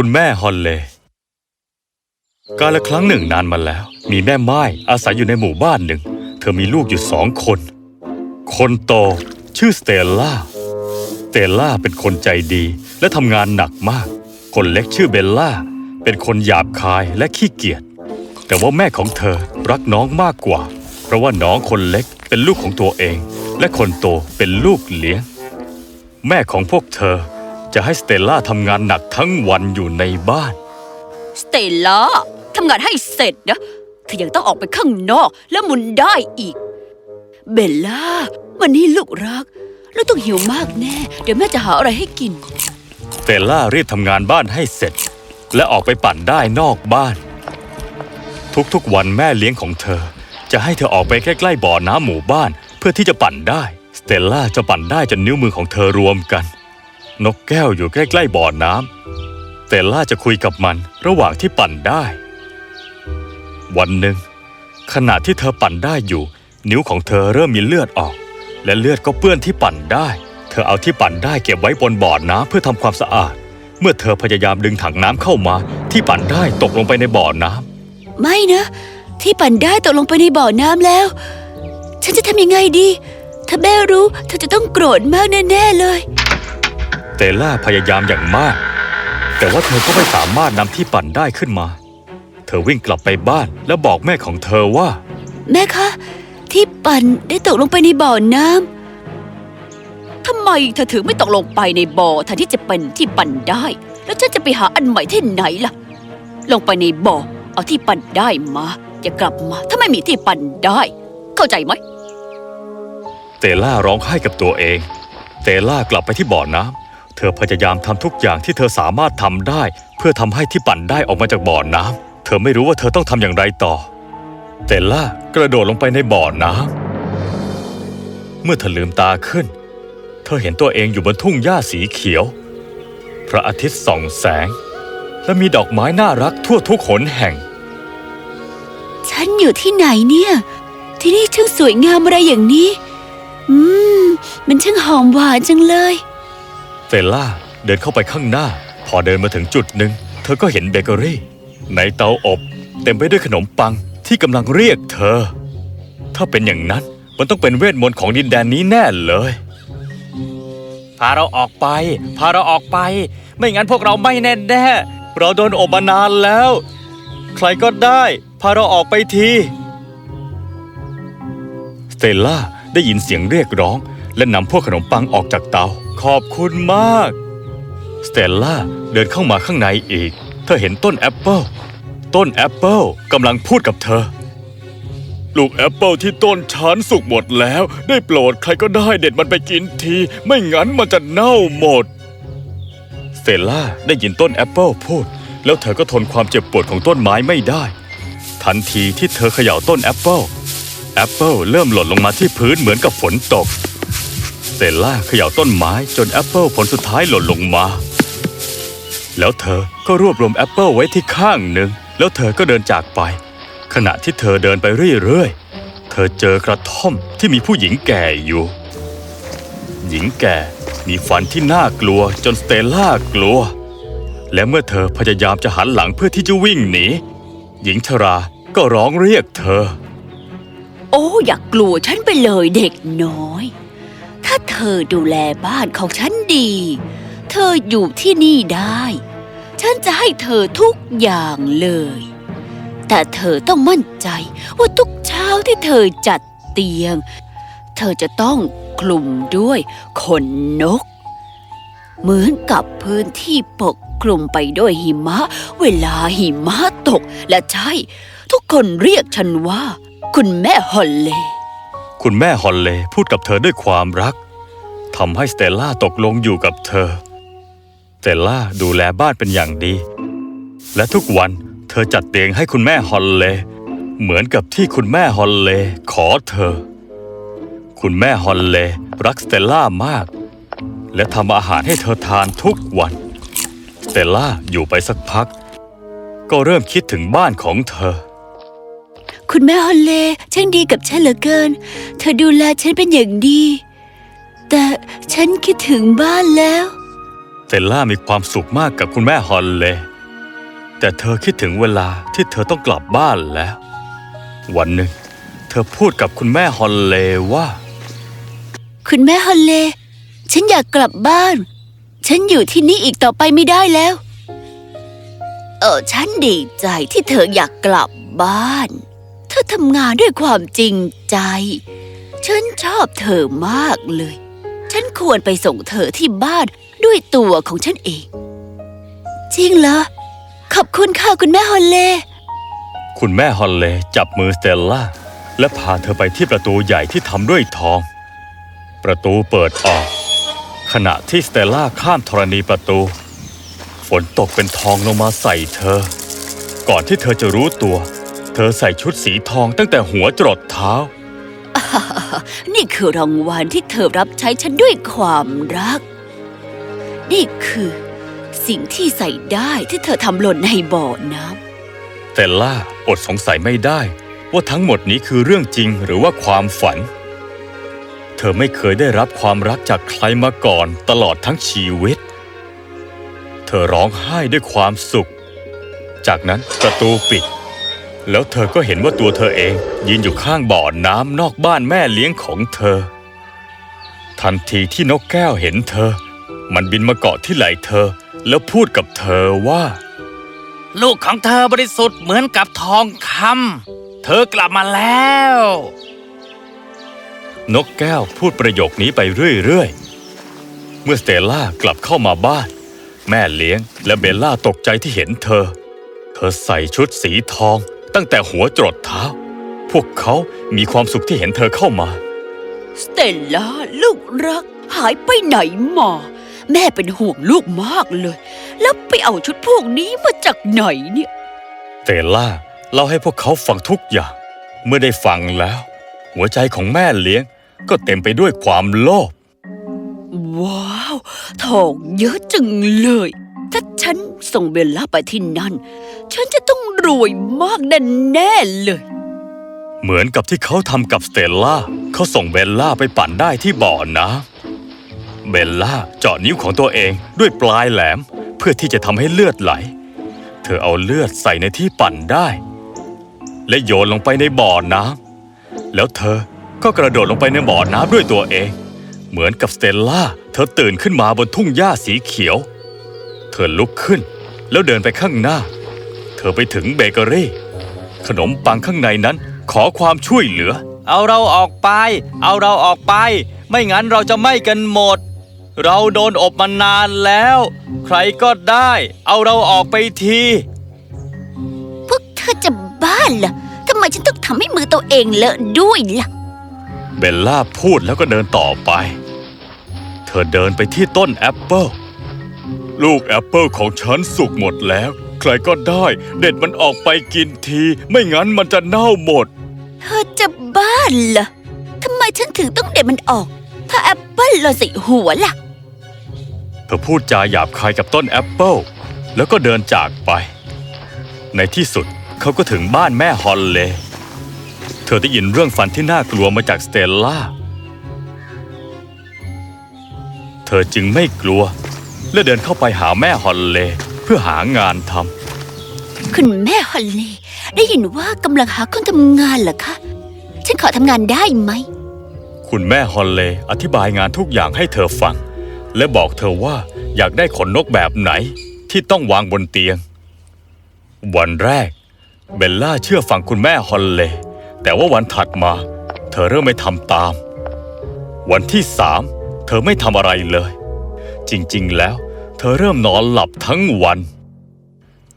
คุณแม่ฮอลเลย์กาลครั้งหนึ่งนานมาแล้ว มีแม่ม่ายอาศัยอยู่ในหมู่บ้านหนึ่ง เธอมีลูกอยู่สองคน คนโตชื่อสเตลล่าสเตลล่าเป็นคนใจดีและทำงานหนักมาก คนเล็กชื่อเบลล่า เป็นคนหยาบคายและขี้เกียจ แต่ว่าแม่ของเธอรักน้องมากกว่า เพราะว่าน้องคนเล็กเป็นลูกของตัวเอง และคนโตเป็นลูกเลี้ยง แม่ของพวกเธอ จะให้สเตลล่าทำงานหนักทั้งวันอยู่ในบ้าน สเตลล่าทำงานให้เสร็จนะ เธอยังต้องออกไปข้างนอกแล้วหมุนด้ายอีก เบลล่าวันนี้ลูกรัก ลูกต้องหิวมากแน่ เดี๋ยวแม่จะหาอะไรให้กิน สเตลล่ารีบทำงานบ้านให้เสร็จ และออกไปปั่นด้ายนอกบ้าน ทุกๆวันแม่เลี้ยงของเธอ จะให้เธอออกไปใกล้ๆบ่อน้ำหมู่บ้าน เพื่อที่จะปั่นได้ สเตลล่าจะปั่นได้จนนิ้วมือของเธอรวมกัน นกแก้วอยู่ใกล้ๆบ่อน้ำเตลล่าจะคุยกับมันระหว่างที่ปั่นได้ วันหนึ่ง ขณะที่เธอปั่นได้อยู่ นิ้วของเธอเริ่มมีเลือดออก และเลือดก็เปื้อนที่ปั่นได้ เธอเอาที่ปั่นได้เก็บไว้บนบ่อน้ำเพื่อทำความสะอาด เมื่อเธอพยายามดึงถังน้ำเข้ามา ที่ปั่นได้ตกลงไปในบ่อน้ำไม่นะ ที่ปั่นได้ตกลงไปในบ่อน้ำแล้ว ฉันจะทำยังไงดี ถ้าแม่รู้เธอจะต้องโกรธมากแน่ๆเลย เตล่าพยายามอย่างมาก แต่ว่าเธอก็ไม่สามารถนำที่ปั่นได้ขึ้นมา เธอวิ่งกลับไปบ้านแล้วบอกแม่ของเธอว่า แม่คะ ที่ปั่นได้ตกลงไปในบ่อน้ำทำไมเธอถึงไม่ตกลงไปในบ่อแทนที่จะเป็นที่ปั่นได้ แล้วฉันจะไปหาอันใหม่ที่ไหนล่ะ ลงไปในบ่อเอาที่ปั่นได้มาอย่ากลับมาถ้าไม่มีที่ปั่นได้ เข้าใจไหมเตล่าร้องไห้กับตัวเอง เตล่ากลับไปที่บ่อน้ำ เธอพยายามทำทุกอย่างที่เธอสามารถทำได้ เพื่อทำให้ที่ปั่นได้ออกมาจากบ่อน้ำเธอไม่รู้ว่าเธอต้องทำอย่างไรต่อ เตล่ากระโดดลงไปในบ่อน้ำเมื่อเธอลืมตาขึ้น เธอเห็นตัวเองอยู่บนทุ่งหญ้าสีเขียว พระอาทิตย์ส่องแสง และมีดอกไม้น่ารักทั่วทุกหนแห่ง ฉันอยู่ที่ไหนเนี่ย ที่นี่ช่างสวยงามอะไรอย่างนี้ อืม มันช่างหอมหวานจังเลย เฟลล่าเดินเข้าไปข้างหน้า พอเดินมาถึงจุดหนึ่ง เธอก็เห็นเบเกอรี่ ในเตาอบ เต็มไปด้วยขนมปังที่กำลังเรียกเธอ ถ้าเป็นอย่างนั้นมันต้องเป็นเวทมนต์ของดินแดนนี้แน่เลย พาเราออกไป พาเราออกไป ไม่งั้นพวกเราไหม้แน่แน่เราโดนอบมานานแล้ว ใครก็ได้ พาเราออกไปทีสเตลล่าได้ยินเสียงเรียกร้อง และนำพวกขนมปังออกจากเตา ขอบคุณมาก สเตลล่าเดินเข้ามาข้างในอีก เธอเห็นต้นแอปเปิลต้นแอปเปิลกำลังพูดกับเธอ ลูกแอปเปิลที่ต้นฉันสุกหมดแล้ว ได้โปรดใครก็ได้เด็ดมันไปกินที ไม่งั้นมันจะเน่าหมด สเตลล่าได้ยินต้นแอปเปิลพูด แล้วเธอก็ทนความเจ็บปวดของต้นไม้ไม่ได้ ทันทีที่เธอเขย่าต้นแอปเปิลแอปเปิลเริ่มหล่นลงมาที่พื้นเหมือนกับฝนตก สเตล่าเขย่าต้นไม้จนแอปเปิลผลสุดท้ายหล่นลงมา แล้วเธอก็รวบรวมแอปเปิลไว้ที่ข้างหนึ่ง แล้วเธอก็เดินจากไป ขณะที่เธอเดินไปเรื่อยๆ เธอเจอกระท่อมที่มีผู้หญิงแก่อยู่ หญิงแก่มีฟันที่น่ากลัวจนสเตล่ากลัว และเมื่อเธอพยายามจะหันหลังเพื่อที่จะวิ่งหนีหญิงชราก็ร้องเรียกเธอ โอ้อย่ากกลัวฉันไปเลยเด็กน้อย เธอดูแลบ้านของฉันดี เธออยู่ที่นี่ได้ ฉันจะให้เธอทุกอย่างเลย แต่เธอต้องมั่นใจว่าทุกเช้าที่เธอจัดเตียง เธอจะต้องคลุมด้วยขนนก เหมือนกับพื้นที่ปกคลุมไปด้วยหิมะ เวลาหิมะตกและใช่ ทุกคนเรียกฉันว่า คุณแม่ฮอลเล คุณแม่ฮอลเลพูดกับเธอด้วยความรัก ทำให้สเตลล่าตกลงอยู่กับเธอ สเตลล่าดูแลบ้านเป็นอย่างดี และทุกวันเธอจัดเตียงให้คุณแม่ฮอลเล เหมือนกับที่คุณแม่ฮอลเลขอเธอ คุณแม่ฮอลเลรักสเตลล่ามาก และทำอาหารให้เธอทานทุกวัน สเตลล่าอยู่ไปสักพัก ก็เริ่มคิดถึงบ้านของเธอคุณแม่ฮอลเลช่างดีกับฉันเหลือเกิน เธอดูแลฉันเป็นอย่างดี แต่ฉันคิดถึงบ้านแล้วสเตลล่ามีความสุขมากกับคุณแม่ฮอลเลย์แต่เธอคิดถึงเวลาที่เธอต้องกลับบ้านแล้ว วันหนึ่ง เธอพูดกับคุณแม่ฮอลเลย์ว่า คุณแม่ฮอลเล่ฉันอยากกลับบ้าน ฉันอยู่ที่นี่อีกต่อไปไม่ได้แล้ว เออฉันดีใจที่เธออยากกลับบ้าน เธอทำงานด้วยความจริงใจ ฉันชอบเธอมากเลย ฉันควรไปส่งเธอที่บ้านด้วยตัวของฉันเอง จริงเหรอ ขอบคุณค่ะคุณแม่ฮอลเล่คุณแม่ฮอลเลย์จับมือสเตลล่า และพาเธอไปที่ประตูใหญ่ที่ทำด้วยทอง ประตูเปิดออก ขณะที่สเตลล่าข้ามธรณีประตู ฝนตกเป็นทองลงมาใส่เธอ ก่อนที่เธอจะรู้ตัว เธอใส่ชุดสีทองตั้งแต่หัวจรดเท้า นี่คือรางวัลที่เธอรับใช้ฉันด้วยความรัก นี่คือ สิ่งที่ใส่ได้ที่เธอทำหล่นในบ่อน้ำแต่ล่าอดสงสัยไม่ได้ ว่าทั้งหมดนี้คือเรื่องจริงหรือว่าความฝัน เธอไม่เคยได้รับความรักจากใครมาก่อนตลอดทั้งชีวิต เธอร้องไห้ด้วยความสุข จากนั้นประตูปิด แล้วเธอก็เห็นว่าตัวเธอเองยืนอยู่ข้างบ่อน้ำนอกบ้านแม่เลี้ยงของเธอ ทันทีที่นกแก้วเห็นเธอ มันบินมาเกาะที่ไหล่เธอ แล้วพูดกับเธอว่า ลูกของเธอบริสุทธิ์เหมือนกับทองคำเธอกลับมาแล้ว นกแก้วพูดประโยคนี้ไปเรื่อยๆ เมื่อสเตลล่ากลับเข้ามาบ้าน แม่เลี้ยงและเบลล่าตกใจที่เห็นเธอ เธอใส่ชุดสีทอง ตั้งแต่หัวจรดเท้า พวกเขามีความสุขที่เห็นเธอเข้ามา สเตลล่าลูกรัก หายไปไหนมา แม่เป็นห่วงลูกมากเลย แล้วไปเอาชุดพวกนี้มาจากไหนเนี่ยสเตลล่าเล่าให้พวกเขาฟังทุกอย่าง เมื่อได้ฟังแล้ว หัวใจของแม่เลี้ยงก็เต็มไปด้วยความโลภว้าวทองเยอะจังเลย ถ้าฉันส่งเบลล่าไปที่นั่น ฉันจะต้อง รวยมากแน่ๆเลย เหมือนกับที่เขาทำกับสเตลล่าเขาส่งเบลล่าไปปั่นด้ายที่บ่อน้ำเบลล่าเจาะนิ้วของตัวเองด้วยปลายแหลม เพื่อที่จะทำให้เลือดไหล เธอเอาเลือดใส่ในที่ปั่นด้าย และโยนลงไปในบ่อน้ำแล้วเธอก็กระโดดลงไปในบ่อน้ำด้วยตัวเอง เหมือนกับสเตลล่า เธอตื่นขึ้นมาบนทุ่งหญ้าสีเขียว เธอลุกขึ้น แล้วเดินไปข้างหน้า เธอไปถึงเบเกอรี่ ขนมปังข้างในนั้นขอความช่วยเหลือ เอาเราออกไป เอาเราออกไป ไม่งั้นเราจะไหม้กันหมด เราโดนอบมานานแล้ว ใครก็ได้ เอาเราออกไปที พวกเธอจะบ้าเหรอทำไมฉันต้องทำให้มือตัวเองเลอะด้วยล่ะ เบลล่าพูดแล้วก็เดินต่อไป เธอเดินไปที่ต้นแอปเปิลลูกแอปเปิลของฉันสุกหมดแล้ว ใครก็ได้ เด็ดมันออกไปกินที ไม่งั้นมันจะเน่าหมด เธอจะบ้าเหรอทำไมฉันถึงต้องเด็ดมันออก ถ้าแอปเปิลหล่นใส่หัวล่ะ เธอพูดจาหยาบคายกับต้นแอปเปิลแล้วก็เดินจากไป ในที่สุดเขาก็ถึงบ้านแม่ฮอลเลย์เธอได้ยินเรื่องฟันที่น่ากลัวมาจากสเตลล่า เธอจึงไม่กลัว และเดินเข้าไปหาแม่ฮอลเลย์เพื่อหางานทำคุณแม่ฮอลเล่ได้ยินว่ากำลังหาคนทำงานเหรอคะ ฉันขอทำงานได้ไหม คุณแม่ฮอลเลย์อธิบายงานทุกอย่างให้เธอฟัง และบอกเธอว่าอยากได้ขนนกแบบไหนที่ต้องวางบนเตียง วันแรก เบลล่าเชื่อฟังคุณแม่ฮอลเลย์แต่ว่าวันถัดมา เธอเริ่มไม่ทำตาม วันที่สามเธอไม่ทำอะไรเลย จริง ๆ แล้ว เธอเริ่มนอนหลับทั้งวัน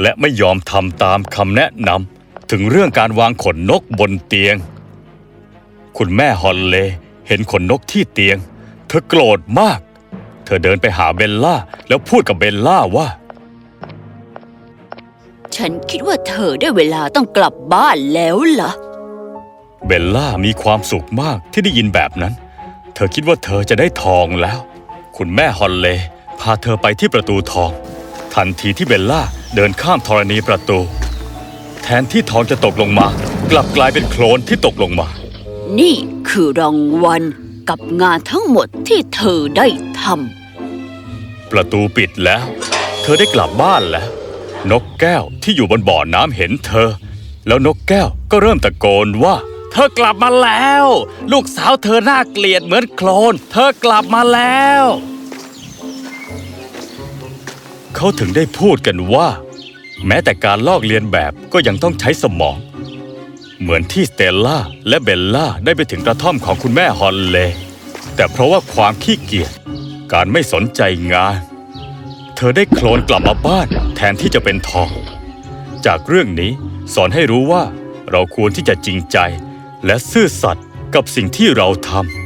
และไม่ยอมทำตามคำแนะนำถึงเรื่องการวางขนนกบนเตียง คุณแม่ฮอลเลย์เห็นขนนกที่เตียง เธอโกรธมาก เธอเดินไปหาเบลล่า แล้วพูดกับเบลล่าว่า ฉันคิดว่าเธอได้เวลาต้องกลับบ้านแล้วล่ะ เบลล่ามีความสุขมากที่ได้ยินแบบนั้น เธอคิดว่าเธอจะได้ทองแล้ว คุณแม่ฮอลเลย์พาเธอไปที่ประตูทอง ทันทีที่เบลล่าเดินข้ามธรณีประตู แทนที่ทองจะตกลงมา กลับกลายเป็นโคลนที่ตกลงมา นี่คือรางวัลกับงานทั้งหมดที่เธอได้ทประตูปิดแล้ว เธอได้กลับบ้านแล้ว นกแก้วที่อยู่บนบ่อน้ำเห็นเธอ แล้วนกแก้วก็เริ่มตะโกนว่าเธอกลับมาแล้ว ลูกสาวเธอน่าเกลียดเหมือนโคลน เธอกลับมาแล้ว เขาถึงได้พูดกันว่า แม้แต่การลอกเลียนแบบก็ยังต้องใช้สมอง เหมือนที่สเตลล่าและเบลล่าได้ไปถึงกระท่อมของคุณแม่ฮอลเล แต่เพราะว่าความขี้เกียจการไม่สนใจงาน เธอได้โคลนกลับมาบ้านแทนที่จะเป็นทอง จากเรื่องนี้สอนให้รู้ว่าเราควรที่จะจริงใจและซื่อสัตย์กับสิ่งที่เราทำ